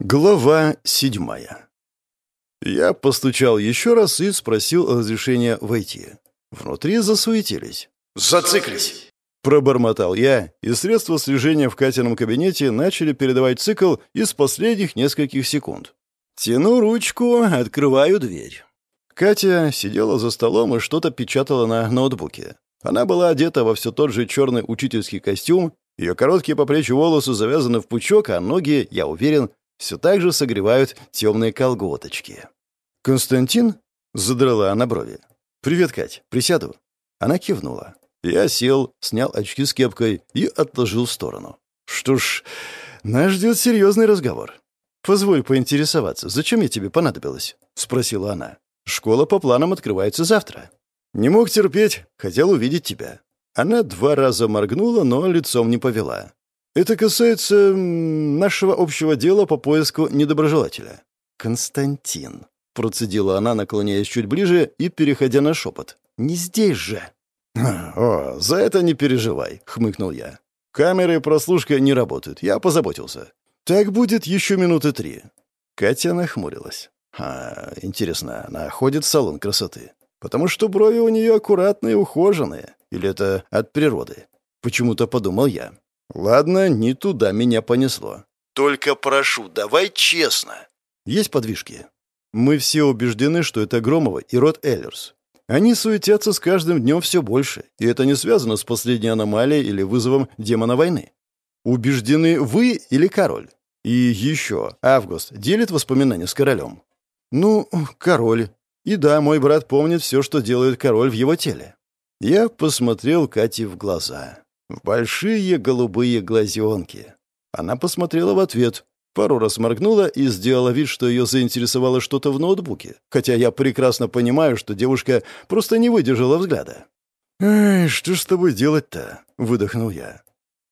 Глава седьмая. Я постучал еще раз и спросил разрешения войти. Внутри засуетились. «Зациклись!» Пробормотал я, и средства слежения в Катином кабинете начали передавать цикл из последних нескольких секунд. Тяну ручку, открываю дверь. Катя сидела за столом и что-то печатала на ноутбуке. Она была одета во все тот же черный учительский костюм, ее короткие по плечи волосы завязаны в пучок, а ноги, я уверен, все так же согревают темные колготочки. «Константин?» — задрала она брови. «Привет, Кать. Присяду?» Она кивнула. Я сел, снял очки с кепкой и отложил в сторону. «Что ж, нас ждет серьезный разговор. Позволь поинтересоваться, зачем я тебе понадобилась?» — спросила она. «Школа по планам открывается завтра. Не мог терпеть, хотел увидеть тебя». Она два раза моргнула, но лицом не повела. «Это касается нашего общего дела по поиску недоброжелателя». «Константин», — процедила она, наклоняясь чуть ближе и переходя на шепот. «Не здесь же». «О, за это не переживай», — хмыкнул я. «Камеры и прослушка не работают, я позаботился. Так будет еще минуты три». Катя нахмурилась. «А, интересно, она ходит в салон красоты? Потому что брови у нее аккуратные и ухоженные. Или это от природы?» Почему-то подумал я. Ладно, не туда меня понесло. Только прошу, давай честно. Есть подвижки. Мы все убеждены, что это Громова и Рот Эллерс. Они суетятся с каждым днем все больше, и это не связано с последней аномалией или вызовом демона войны. Убеждены вы или король? И еще, Август делит воспоминания с королем. Ну, король. И да, мой брат помнит все, что делает король в его теле. Я посмотрел Кате в глаза. В большие голубые глазенки. Она посмотрела в ответ, пару раз моргнула и сделала вид, что ее заинтересовало что-то в ноутбуке, хотя я прекрасно понимаю, что девушка просто не выдержала взгляда. «Эй, что ж с тобой делать-то?» — выдохнул я.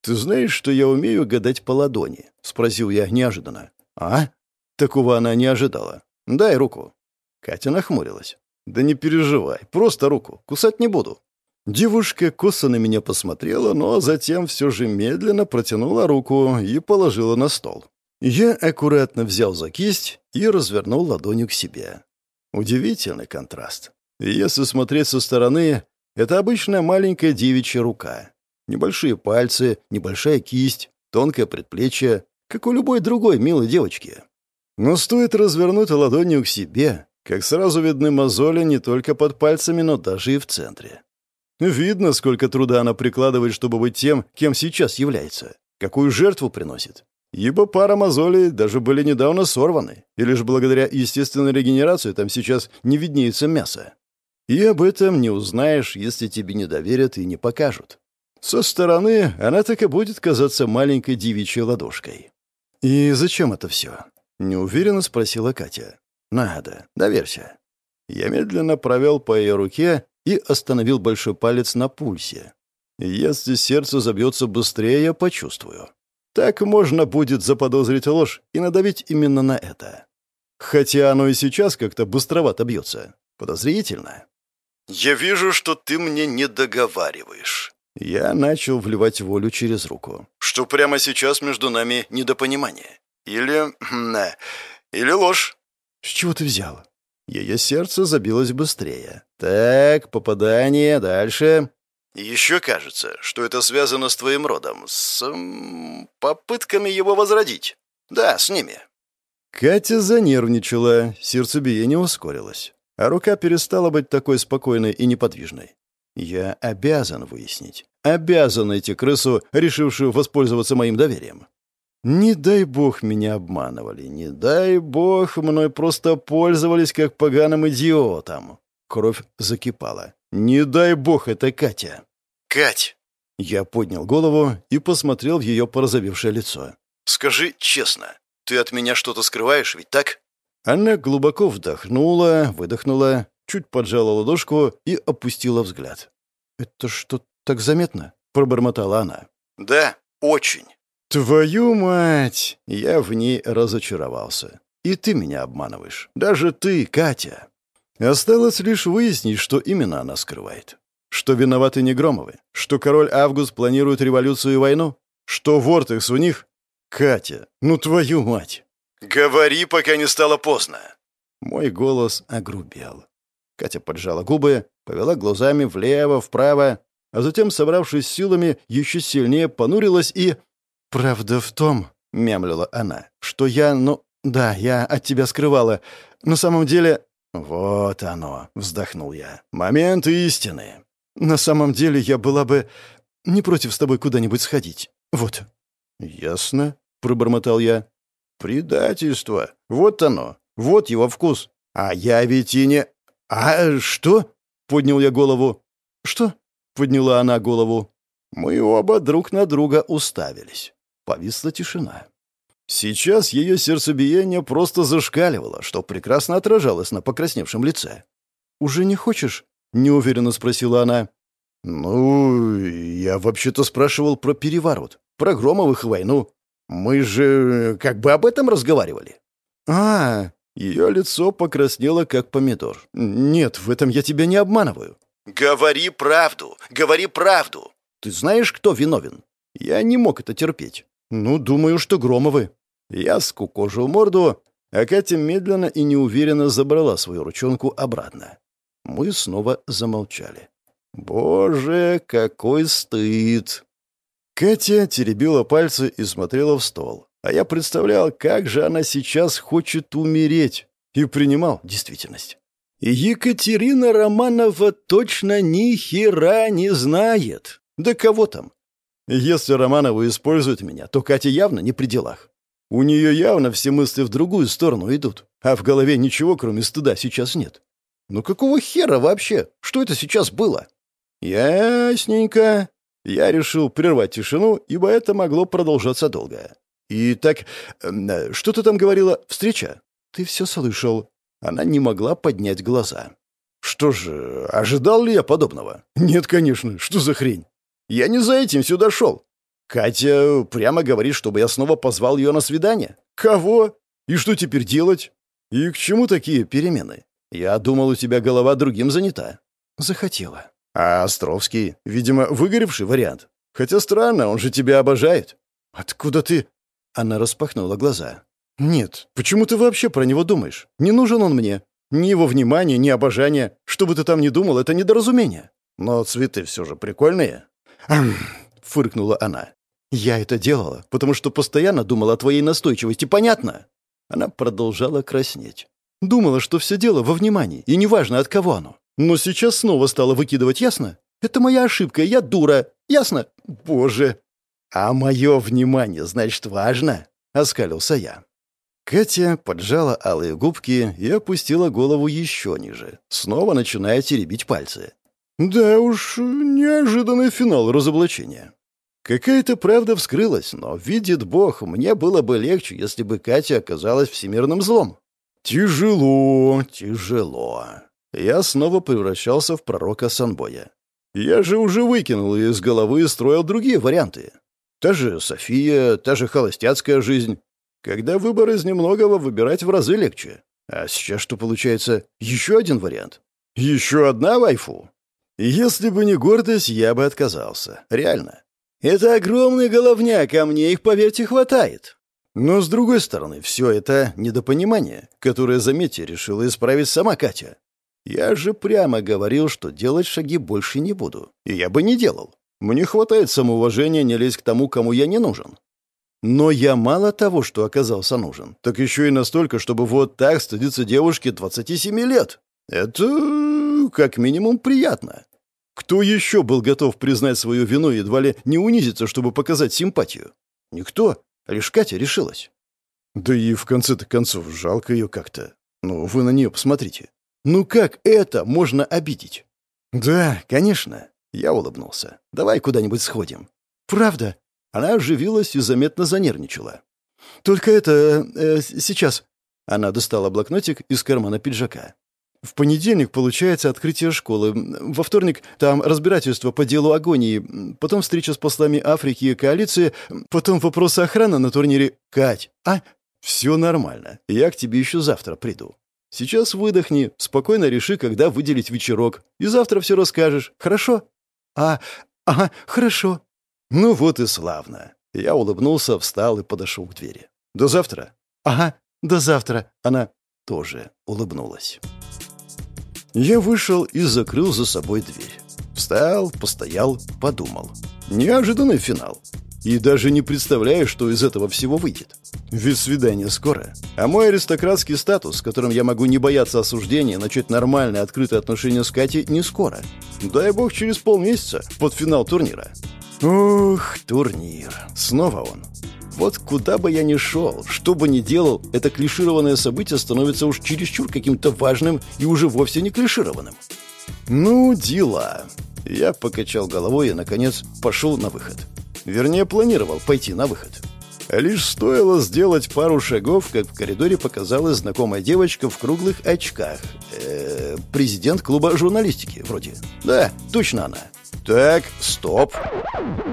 «Ты знаешь, что я умею гадать по ладони?» — спросил я неожиданно. «А?» Такого она не ожидала. «Дай руку». Катя нахмурилась. «Да не переживай, просто руку. Кусать не буду». Девушка косо на меня посмотрела, но затем все же медленно протянула руку и положила на стол. Я аккуратно взял за кисть и развернул ладонью к себе. Удивительный контраст. Если смотреть со стороны, это обычная маленькая девичья рука. Небольшие пальцы, небольшая кисть, тонкое предплечье, как у любой другой милой девочки. Но стоит развернуть ладонью к себе, как сразу видны мозоли не только под пальцами, но даже и в центре. Видно, сколько труда она прикладывает, чтобы быть тем, кем сейчас является. Какую жертву приносит. Ибо пара мозолей даже были недавно сорваны, и лишь благодаря естественной регенерации там сейчас не виднеется мясо. И об этом не узнаешь, если тебе не доверят и не покажут. Со стороны она так и будет казаться маленькой девичьей ладошкой. «И зачем это все?» — неуверенно спросила Катя. «Надо, доверься». Я медленно провел по ее руке и остановил большой палец на пульсе. Если сердце забьется быстрее, я почувствую. Так можно будет заподозрить ложь и надавить именно на это. Хотя оно и сейчас как-то быстровато бьется. Подозрительно. «Я вижу, что ты мне не договариваешь». Я начал вливать волю через руку. «Что прямо сейчас между нами недопонимание. Или... Хм, или ложь». «С чего ты взял?» Ее сердце забилось быстрее. «Так, попадание, дальше...» «Еще кажется, что это связано с твоим родом, с... М, попытками его возродить. Да, с ними». Катя занервничала, сердцебиение ускорилось, а рука перестала быть такой спокойной и неподвижной. «Я обязан выяснить. Обязан найти крысу, решившую воспользоваться моим доверием. Не дай бог меня обманывали, не дай бог мной просто пользовались как поганым идиотом. Кровь закипала. Не дай бог это Катя. Кать! Я поднял голову и посмотрел в ее порозовевшее лицо. «Скажи честно, ты от меня что-то скрываешь, ведь так?» Она глубоко вдохнула, выдохнула, чуть поджала ладошку и опустила взгляд. «Это что, так заметно?» — пробормотала она. «Да, очень. «Твою мать!» Я в ней разочаровался. «И ты меня обманываешь. Даже ты, Катя!» Осталось лишь выяснить, что именно она скрывает. Что виноваты не Громовы, что король Август планирует революцию и войну, что Вортекс у них... Катя, ну твою мать! «Говори, пока не стало поздно!» Мой голос огрубел. Катя поджала губы, повела глазами влево, вправо, а затем, собравшись силами, еще сильнее понурилась и... «Правда в том», — мямлила она, — «что я, ну, да, я от тебя скрывала. На самом деле...» «Вот оно», — вздохнул я. «Момент истины». «На самом деле я была бы не против с тобой куда-нибудь сходить. Вот». «Ясно», — пробормотал я. «Предательство. Вот оно. Вот его вкус. А я ведь и не...» «А что?» — поднял я голову. «Что?» — подняла она голову. Мы оба друг на друга уставились. Повисла тишина. Сейчас ее сердцебиение просто зашкаливало, что прекрасно отражалось на покрасневшем лице. «Уже не хочешь?» — неуверенно спросила она. «Ну, я вообще-то спрашивал про переворот, про Громовых войну. Мы же как бы об этом разговаривали». «А, ее лицо покраснело, как помидор. «Нет, в этом я тебя не обманываю». «Говори правду! Говори правду! Ты знаешь, кто виновен?» Я не мог это терпеть. «Ну, думаю, что Громовы». Я скукожил морду, а Катя медленно и неуверенно забрала свою ручонку обратно. Мы снова замолчали. «Боже, какой стыд!» Катя теребила пальцы и смотрела в стол. А я представлял, как же она сейчас хочет умереть. И принимал действительность. Екатерина Романова точно ни хера не знает. Да кого там? Если Романова использует меня, то Катя явно не при делах. У нее явно все мысли в другую сторону идут, а в голове ничего, кроме стыда, сейчас нет. Ну какого хера вообще? Что это сейчас было? Ясненько. Я решил прервать тишину, ибо это могло продолжаться долго. «И так, эм, что ты там говорила? Встреча?» «Ты все слышал». Она не могла поднять глаза. «Что же, ожидал ли я подобного?» «Нет, конечно. Что за хрень?» «Я не за этим сюда шел. Катя прямо говорит, чтобы я снова позвал ее на свидание. Кого? И что теперь делать? И к чему такие перемены? Я думал, у тебя голова другим занята». «Захотела». «А Островский, видимо, выгоревший вариант. Хотя странно, он же тебя обожает». «Откуда ты...» Она распахнула глаза. «Нет, почему ты вообще про него думаешь? Не нужен он мне. Ни его внимание, ни обожание. Что бы ты там ни думал, это недоразумение. Но цветы все же прикольные». Фыркнула она. «Я это делала, потому что постоянно думала о твоей настойчивости, понятно?» Она продолжала краснеть. Думала, что все дело во внимании, и неважно, от кого оно. Но сейчас снова стала выкидывать, ясно? Это моя ошибка, я дура, ясно? Боже, «А мое внимание, значит, важно?» — оскалился я. Катя поджала алые губки и опустила голову еще ниже, снова начиная теребить пальцы. «Да уж, неожиданный финал разоблачения». Какая-то правда вскрылась, но, видит Бог, мне было бы легче, если бы Катя оказалась всемирным злом. Тяжело, тяжело. Я снова превращался в пророка Санбоя. Я же уже выкинул из головы и строил другие варианты. Та же София, та же холостяцкая жизнь. Когда выбор из немногого, выбирать в разы легче. А сейчас что получается? Еще один вариант. Еще одна вайфу. Если бы не гордость, я бы отказался. Реально. Это огромный головняк, а мне их, поверьте, хватает. Но, с другой стороны, все это недопонимание, которое, заметьте, решила исправить сама Катя. Я же прямо говорил, что делать шаги больше не буду. И я бы не делал. Мне хватает самоуважения не лезть к тому, кому я не нужен. Но я мало того, что оказался нужен, так еще и настолько, чтобы вот так стыдиться девушке 27 лет. Это как минимум приятно. Кто еще был готов признать свою вину и едва ли не унизиться, чтобы показать симпатию? Никто. Лишь Катя решилась. Да и в конце-то концов жалко ее как-то. Ну, вы на нее посмотрите. Ну как это можно обидеть? Да, конечно. Я улыбнулся. «Давай куда-нибудь сходим». «Правда?» Она оживилась и заметно занервничала. «Только это... Э, сейчас...» Она достала блокнотик из кармана пиджака. «В понедельник получается открытие школы. Во вторник там разбирательство по делу агонии. Потом встреча с послами Африки и коалиции. Потом вопросы охраны на турнире. Кать, а? Все нормально. Я к тебе еще завтра приду. Сейчас выдохни, спокойно реши, когда выделить вечерок. И завтра все расскажешь. Хорошо?» «А, ага, хорошо». «Ну вот и славно». Я улыбнулся, встал и подошел к двери. «До завтра». «Ага». До завтра!» Она тоже улыбнулась. Я вышел и закрыл за собой дверь. Встал, постоял, подумал. Неожиданный финал. И даже не представляю, что из этого всего выйдет. Ведь свидание скоро. А мой аристократский статус, которым я могу не бояться осуждения, начать нормальное открытое отношение с Катей, не скоро. Дай бог через полмесяца, под финал турнира. Ух, турнир. Снова он. Вот куда бы я ни шел, что бы ни делал, это клишированное событие становится уж чересчур каким-то важным и уже вовсе не клишированным. Ну, дела. Я покачал головой и, наконец, пошел на выход. Вернее, планировал пойти на выход. Лишь стоило сделать пару шагов, как в коридоре показалась знакомая девочка в круглых очках. -э, президент клуба журналистики, вроде. Да, точно она. Так, стоп.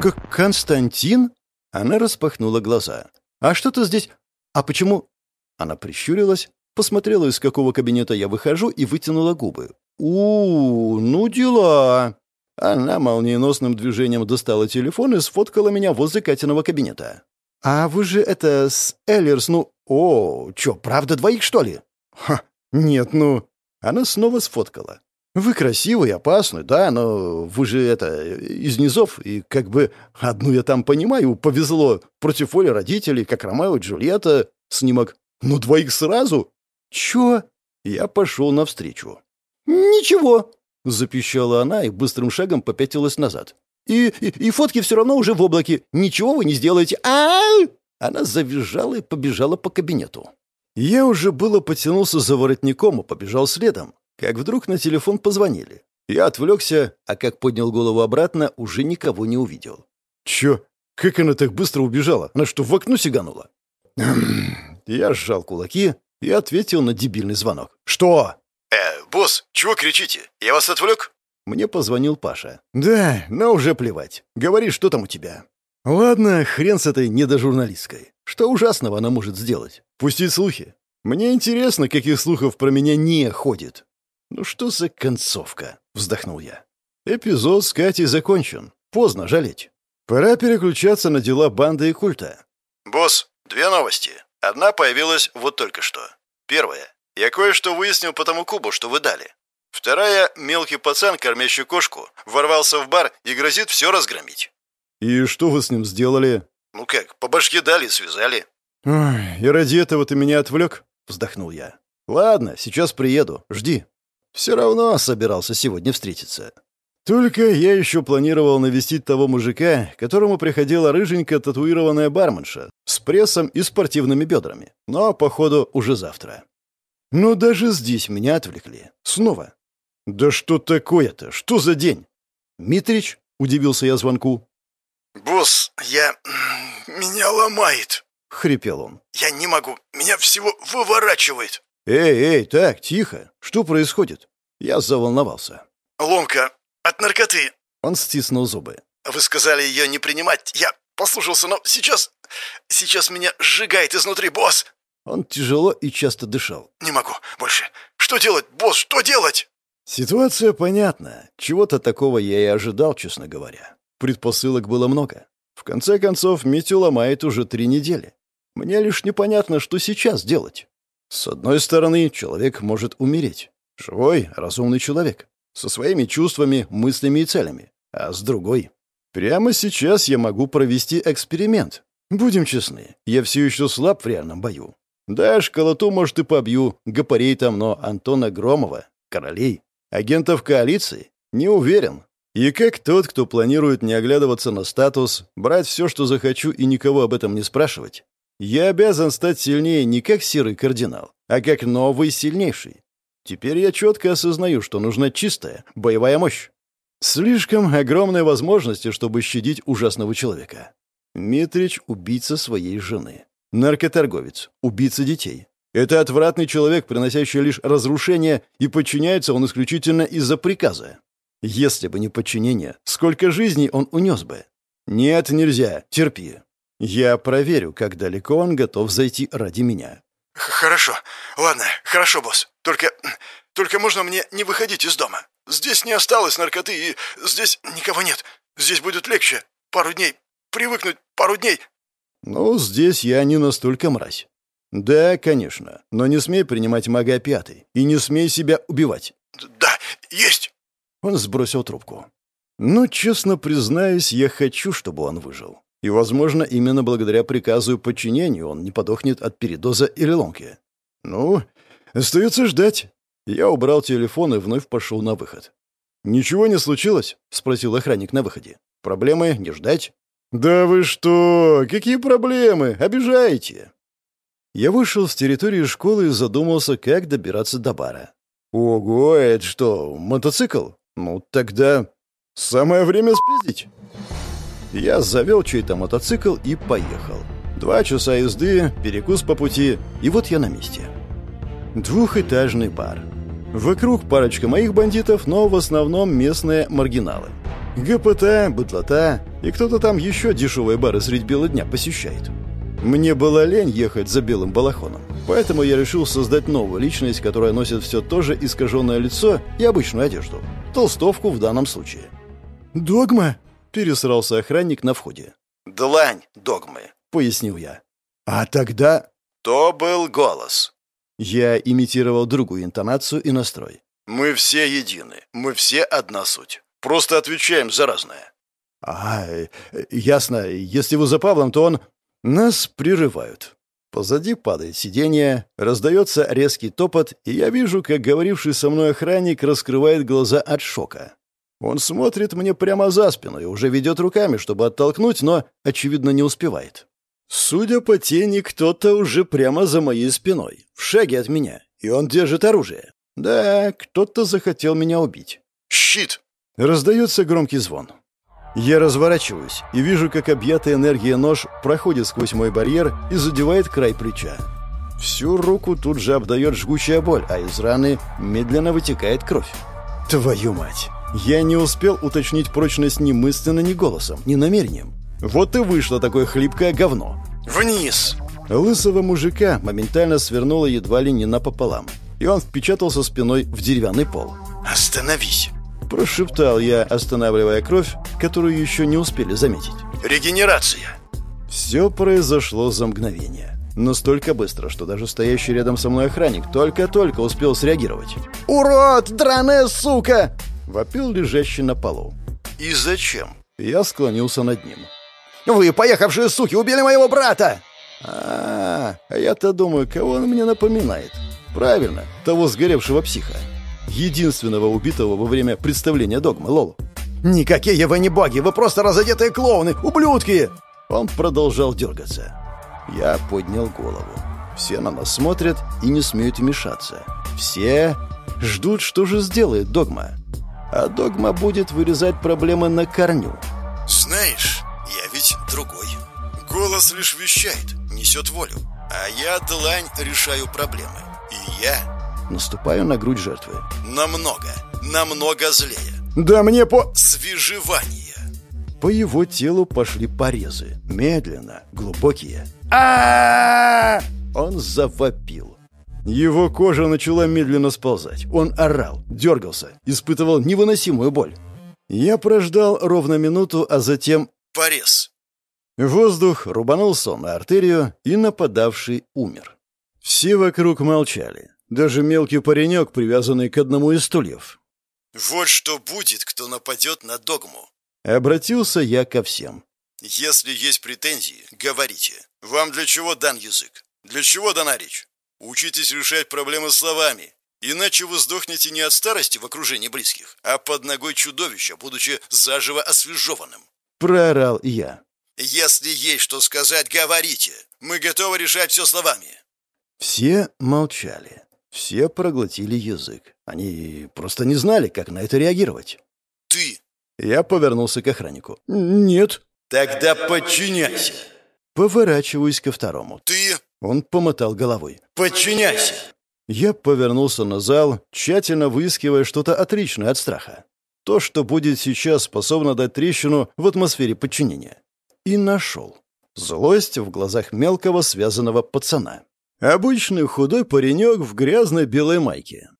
Как Константин? Она распахнула глаза. «А что ты здесь? А почему?» Она прищурилась, посмотрела, из какого кабинета я выхожу, и вытянула губы. у, -у ну дела!» Она молниеносным движением достала телефон и сфоткала меня возле Катиного кабинета. «А вы же это с Эллерс, ну... О, чё, правда двоих, что ли?» «Ха, нет, ну...» Она снова сфоткала. Вы красивый, опасный, да, но вы же это из низов, и как бы одну я там понимаю, повезло против воли родителей, как Ромео и Джульетта. Снимок. Ну, двоих сразу? Чё? Я пошел навстречу. Ничего, запищала она и быстрым шагом попятилась назад. И, и, и фотки все равно уже в облаке. Ничего вы не сделаете. -а Она завизжала и побежала по кабинету. Я уже было потянулся за воротником и побежал следом как вдруг на телефон позвонили. Я отвлекся, а как поднял голову обратно, уже никого не увидел. «Чё? Как она так быстро убежала? Она что, в окно сиганула?» Я сжал кулаки и ответил на дебильный звонок. «Что?» «Э, босс, чего кричите? Я вас отвлек?» Мне позвонил Паша. «Да, но уже плевать. Говори, что там у тебя?» «Ладно, хрен с этой недожурналисткой. Что ужасного она может сделать? Пустить слухи? Мне интересно, каких слухов про меня не ходит. «Ну что за концовка?» — вздохнул я. «Эпизод с Катей закончен. Поздно жалеть. Пора переключаться на дела банды и культа». «Босс, две новости. Одна появилась вот только что. Первая. Я кое-что выяснил по тому кубу, что вы дали. Вторая. Мелкий пацан, кормящий кошку, ворвался в бар и грозит все разгромить». «И что вы с ним сделали?» «Ну как, по башке дали, связали». «Ой, и ради этого ты меня отвлек?» — вздохнул я. «Ладно, сейчас приеду. Жди». Все равно собирался сегодня встретиться. Только я еще планировал навестить того мужика, которому приходила рыженькая татуированная барменша с прессом и спортивными бедрами. Но, походу, уже завтра. Но даже здесь меня отвлекли. Снова. «Да что такое-то? Что за день?» «Митрич?» — удивился я звонку. «Босс, я... меня ломает!» — хрипел он. «Я не могу. Меня всего выворачивает!» «Эй, эй, так, тихо! Что происходит?» Я заволновался. «Ломка, от наркоты!» Он стиснул зубы. «Вы сказали ее не принимать. Я послушался, но сейчас... Сейчас меня сжигает изнутри, босс!» Он тяжело и часто дышал. «Не могу больше. Что делать, босс, что делать?» Ситуация понятна. Чего-то такого я и ожидал, честно говоря. Предпосылок было много. В конце концов, Митю ломает уже три недели. Мне лишь непонятно, что сейчас делать. С одной стороны, человек может умереть. Живой, разумный человек. Со своими чувствами, мыслями и целями. А с другой... Прямо сейчас я могу провести эксперимент. Будем честны, я все еще слаб в реальном бою. Да, школоту, может, и побью, гопарей там, но Антона Громова, королей, агентов коалиции, не уверен. И как тот, кто планирует не оглядываться на статус, брать все, что захочу, и никого об этом не спрашивать, я обязан стать сильнее не как серый кардинал, а как новый сильнейший. Теперь я четко осознаю, что нужна чистая, боевая мощь. Слишком огромные возможности, чтобы щадить ужасного человека. Митрич — убийца своей жены. Наркоторговец, убийца детей. Это отвратный человек, приносящий лишь разрушение, и подчиняется он исключительно из-за приказа. Если бы не подчинение, сколько жизней он унес бы? Нет, нельзя, терпи. Я проверю, как далеко он готов зайти ради меня. Хорошо. Ладно, хорошо, босс. Только... Только можно мне не выходить из дома? Здесь не осталось наркоты, и здесь никого нет. Здесь будет легче. Пару дней. Привыкнуть пару дней. Ну, здесь я не настолько мразь. «Да, конечно. Но не смей принимать мага пятый. И не смей себя убивать». «Да, есть!» Он сбросил трубку. «Ну, честно признаюсь, я хочу, чтобы он выжил. И, возможно, именно благодаря приказу и подчинению он не подохнет от передоза или ломки. Ну, остается ждать». Я убрал телефон и вновь пошел на выход. «Ничего не случилось?» — спросил охранник на выходе. «Проблемы не ждать?» «Да вы что? Какие проблемы? Обижаете?» Я вышел с территории школы и задумался, как добираться до бара. «Ого, это что, мотоцикл? Ну, тогда самое время спиздить». Я завел чей-то мотоцикл и поехал. Два часа езды, перекус по пути, и вот я на месте. Двухэтажный бар. Вокруг парочка моих бандитов, но в основном местные маргиналы. ГПТ, бытлота и кто-то там еще дешевые бары средь бела дня посещает. Мне было лень ехать за белым балахоном, поэтому я решил создать новую личность, которая носит все то же искаженное лицо и обычную одежду. Толстовку в данном случае. «Догма?» — пересрался охранник на входе. «Длань догмы», — пояснил я. «А тогда...» «То был голос». Я имитировал другую интонацию и настрой. «Мы все едины, мы все одна суть. Просто отвечаем за разное». «А, ясно. Если вы за Павлом, то он...» Нас прерывают. Позади падает сиденье, раздается резкий топот, и я вижу, как говоривший со мной охранник раскрывает глаза от шока. Он смотрит мне прямо за спину и уже ведет руками, чтобы оттолкнуть, но, очевидно, не успевает. Судя по тени, кто-то уже прямо за моей спиной, в шаге от меня, и он держит оружие. Да, кто-то захотел меня убить. «Щит!» Раздается громкий звон. Я разворачиваюсь и вижу, как объятый энергией нож проходит сквозь мой барьер и задевает край плеча. Всю руку тут же обдает жгучая боль, а из раны медленно вытекает кровь. Твою мать! Я не успел уточнить прочность ни мысленно, ни голосом, ни намерением. Вот и вышло такое хлипкое говно. «Вниз!» Лысого мужика моментально свернуло едва ли не напополам, и он впечатался спиной в деревянный пол. «Остановись!» Прошептал я, останавливая кровь, которую еще не успели заметить. «Регенерация!» Все произошло за мгновение. Настолько быстро, что даже стоящий рядом со мной охранник только-только успел среагировать. «Урод! Драная сука!» — вопил лежащий на полу. «И зачем?» Я склонился над ним. «Вы, поехавшие суки, убили моего брата!» А, -а, а я-то думаю, кого он мне напоминает. Правильно, того сгоревшего психа единственного убитого во время представления догмы Лолу. «Никакие вы не боги, вы просто разодетые клоуны, ублюдки!» Он продолжал дергаться. Я поднял голову. Все на нас смотрят и не смеют вмешаться. Все ждут, что же сделает догма. А догма будет вырезать проблемы на корню. «Знаешь, я ведь другой. Голос лишь вещает, несет волю. А я, длань, решаю проблемы. И я Наступаю на грудь жертвы. Намного, намного злее. Да мне по... Свежевание. По его телу пошли порезы. Медленно, глубокие. а Он завопил. Его кожа начала медленно сползать. Он орал, дергался, испытывал невыносимую боль. Я прождал ровно минуту, а затем... Порез. Воздух рубанул сонную артерию, и нападавший умер. Все вокруг молчали. Даже мелкий паренек, привязанный к одному из стульев. «Вот что будет, кто нападет на догму!» Обратился я ко всем. «Если есть претензии, говорите. Вам для чего дан язык? Для чего дана речь? Учитесь решать проблемы словами, иначе вы сдохнете не от старости в окружении близких, а под ногой чудовища, будучи заживо освежеванным». Проорал я. «Если есть что сказать, говорите. Мы готовы решать все словами». Все молчали. Все проглотили язык. Они просто не знали, как на это реагировать. «Ты!» Я повернулся к охраннику. «Нет». «Тогда подчиняйся!» Поворачиваюсь ко второму. «Ты!» Он помотал головой. «Подчиняйся!» Я повернулся на зал, тщательно выискивая что-то отличное от страха. То, что будет сейчас, способно дать трещину в атмосфере подчинения. И нашел. Злость в глазах мелкого связанного пацана. Обычный худой паренек в грязной белой майке.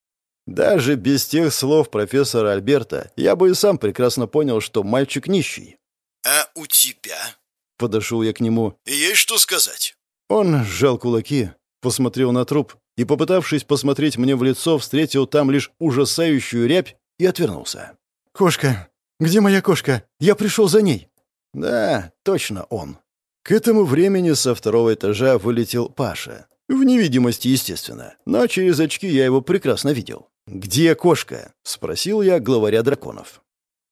Даже без тех слов профессора Альберта я бы и сам прекрасно понял, что мальчик нищий. «А у тебя?» Подошел я к нему. «Есть что сказать?» Он сжал кулаки, посмотрел на труп и, попытавшись посмотреть мне в лицо, встретил там лишь ужасающую рябь и отвернулся. «Кошка! Где моя кошка? Я пришел за ней!» «Да, точно он». К этому времени со второго этажа вылетел Паша. В невидимости, естественно, но через очки я его прекрасно видел. «Где кошка?» — спросил я главаря драконов.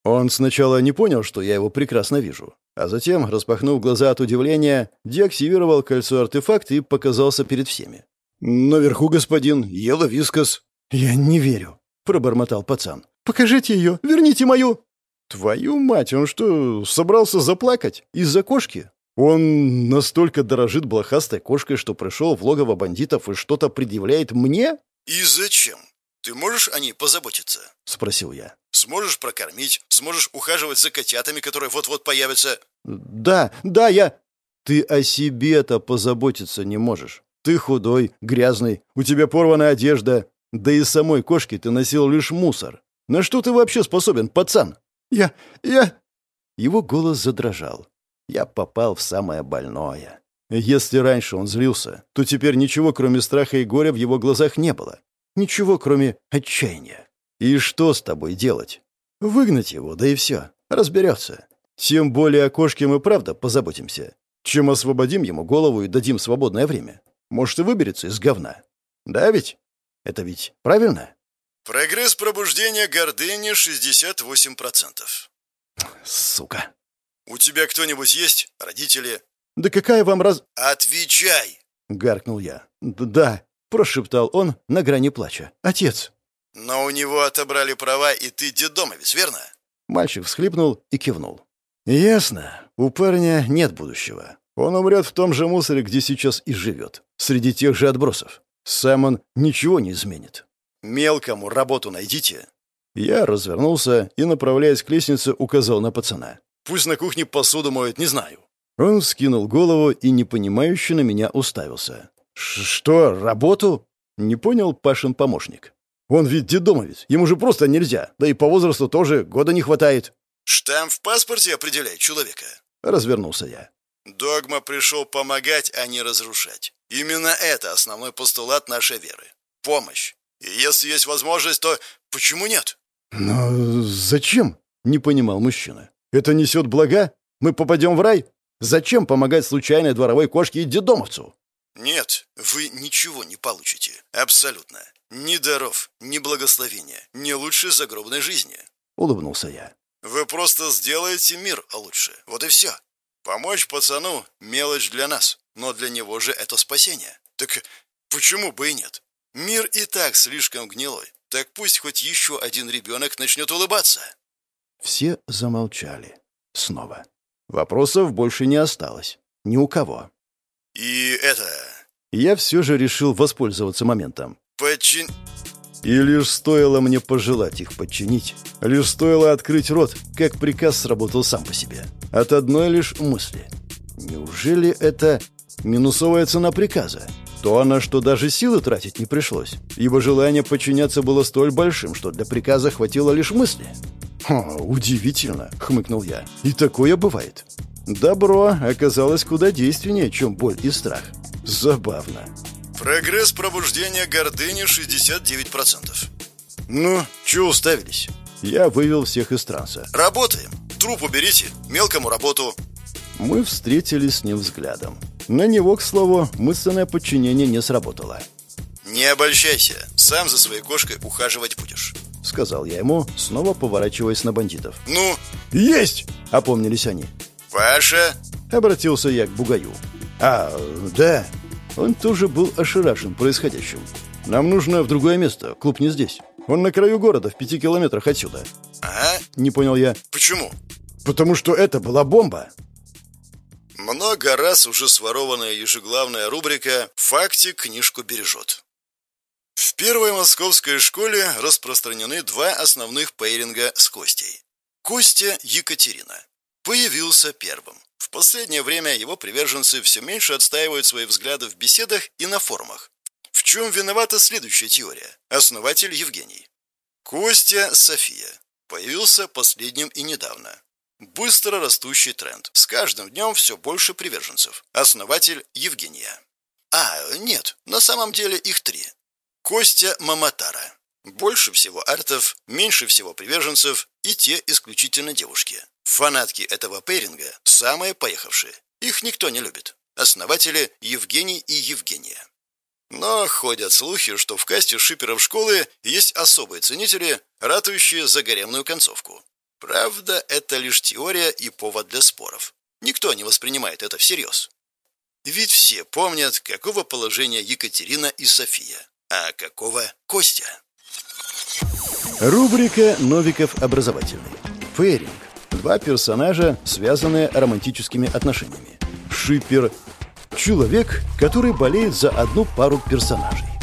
Он сначала не понял, что я его прекрасно вижу, а затем, распахнув глаза от удивления, деактивировал кольцо-артефакт и показался перед всеми. «Наверху, господин, ела вискос». «Я не верю», — пробормотал пацан. «Покажите ее, верните мою». «Твою мать, он что, собрался заплакать? Из-за кошки?» Он настолько дорожит блохастой кошкой, что пришел в логово бандитов и что-то предъявляет мне? И зачем? Ты можешь о ней позаботиться? Спросил я. Сможешь прокормить, сможешь ухаживать за котятами, которые вот-вот появятся. Да, да, я... Ты о себе-то позаботиться не можешь. Ты худой, грязный, у тебя порванная одежда. Да и самой кошки ты носил лишь мусор. На что ты вообще способен, пацан? Я... я...» Его голос задрожал. Я попал в самое больное. Если раньше он злился, то теперь ничего, кроме страха и горя, в его глазах не было. Ничего, кроме отчаяния. И что с тобой делать? Выгнать его, да и все. Разберется. Тем более о кошке мы правда позаботимся. Чем освободим ему голову и дадим свободное время. Может, и выберется из говна. Да ведь? Это ведь правильно? Прогресс пробуждения гордыни 68%. Сука. У тебя кто-нибудь есть? Родители? Да какая вам раз... Отвечай! Гаркнул я. Да, прошептал он на грани плача. Отец. Но у него отобрали права, и ты дедомовец, верно? Мальчик всхлипнул и кивнул. Ясно. У парня нет будущего. Он умрет в том же мусоре, где сейчас и живет. Среди тех же отбросов. Сам он ничего не изменит. Мелкому работу найдите. Я развернулся и, направляясь к лестнице, указал на пацана. Пусть на кухне посуду моет, не знаю. Он скинул голову и непонимающе на меня уставился. «Что, работу?» — не понял Пашин помощник. «Он ведь дедомовец, ему же просто нельзя, да и по возрасту тоже года не хватает». «Штамп в паспорте определяет человека», — развернулся я. «Догма пришел помогать, а не разрушать. Именно это основной постулат нашей веры. Помощь. И если есть возможность, то почему нет?» «Но зачем?» — не понимал мужчина. «Это несет блага? Мы попадем в рай? Зачем помогать случайной дворовой кошке и дедомовцу?» «Нет, вы ничего не получите. Абсолютно. Ни даров, ни благословения, ни лучшей загробной жизни», — улыбнулся я. «Вы просто сделаете мир лучше. Вот и все. Помочь пацану — мелочь для нас, но для него же это спасение. Так почему бы и нет? Мир и так слишком гнилой. Так пусть хоть еще один ребенок начнет улыбаться». Все замолчали. Снова. Вопросов больше не осталось. Ни у кого. «И это...» Я все же решил воспользоваться моментом. «Подчин...» И лишь стоило мне пожелать их подчинить, лишь стоило открыть рот, как приказ сработал сам по себе. От одной лишь мысли. Неужели это минусовая цена приказа? То на что даже силы тратить не пришлось, ибо желание подчиняться было столь большим, что для приказа хватило лишь мысли. «Хм, удивительно», — хмыкнул я. «И такое бывает». Добро оказалось куда действеннее, чем боль и страх. Забавно. Прогресс пробуждения гордыни 69%. Ну, чего уставились? Я вывел всех из транса. Работаем. Труп уберите, мелкому работу. Мы встретились с ним взглядом. На него, к слову, мысленное подчинение не сработало. «Не обольщайся, сам за своей кошкой ухаживать будешь», — сказал я ему, снова поворачиваясь на бандитов. «Ну?» «Есть!» — опомнились они. «Паша?» — обратился я к Бугаю. «А, да». Он тоже был ошарашен происходящим. «Нам нужно в другое место, клуб не здесь. Он на краю города, в пяти километрах отсюда». «А?» — не понял я. «Почему?» «Потому что это была бомба». Много раз уже сворованная ежеглавная рубрика «Факти книжку бережет». В первой московской школе распространены два основных пейринга с Костей. Костя Екатерина. Появился первым. Последнее время его приверженцы все меньше отстаивают свои взгляды в беседах и на форумах. В чем виновата следующая теория? Основатель Евгений. Костя София. Появился последним и недавно. Быстро растущий тренд. С каждым днем все больше приверженцев. Основатель Евгения. А, нет, на самом деле их три. Костя Маматара. Больше всего артов, меньше всего приверженцев и те исключительно девушки. Фанатки этого пейринга самые поехавшие. Их никто не любит. Основатели Евгений и Евгения. Но ходят слухи, что в касте шиперов школы есть особые ценители, ратующие за гаремную концовку. Правда, это лишь теория и повод для споров. Никто не воспринимает это всерьез. Ведь все помнят, какого положения Екатерина и София, а какого Костя. Рубрика «Новиков образовательный». Фейринг. Два персонажа, связанные романтическими отношениями. Шипер. Человек, который болеет за одну пару персонажей.